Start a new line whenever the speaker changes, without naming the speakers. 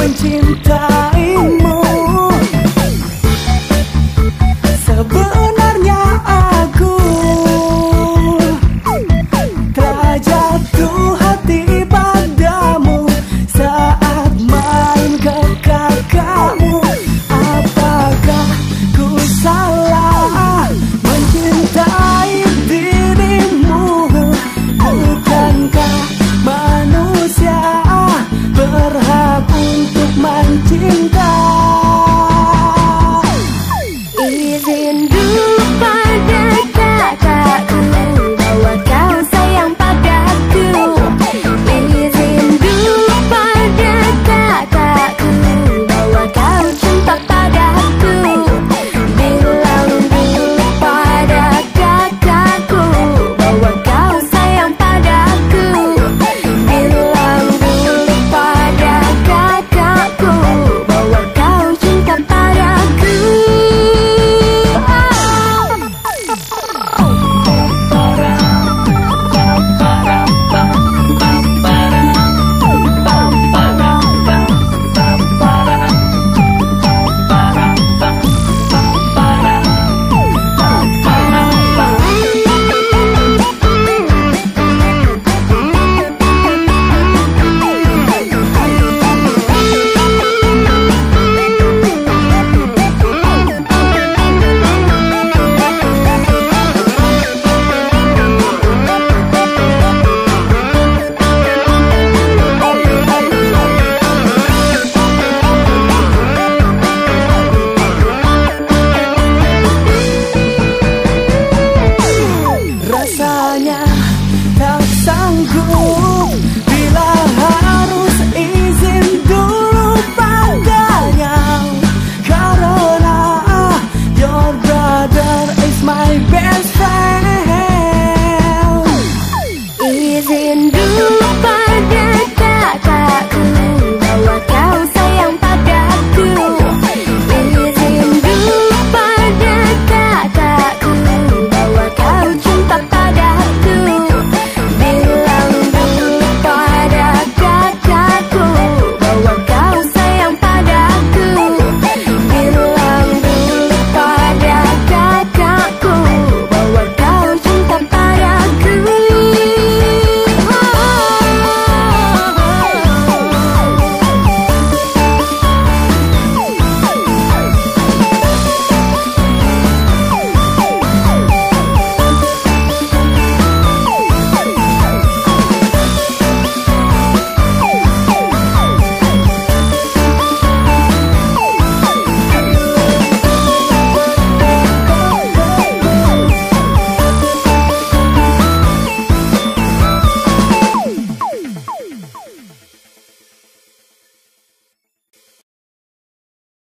mencintai. nunca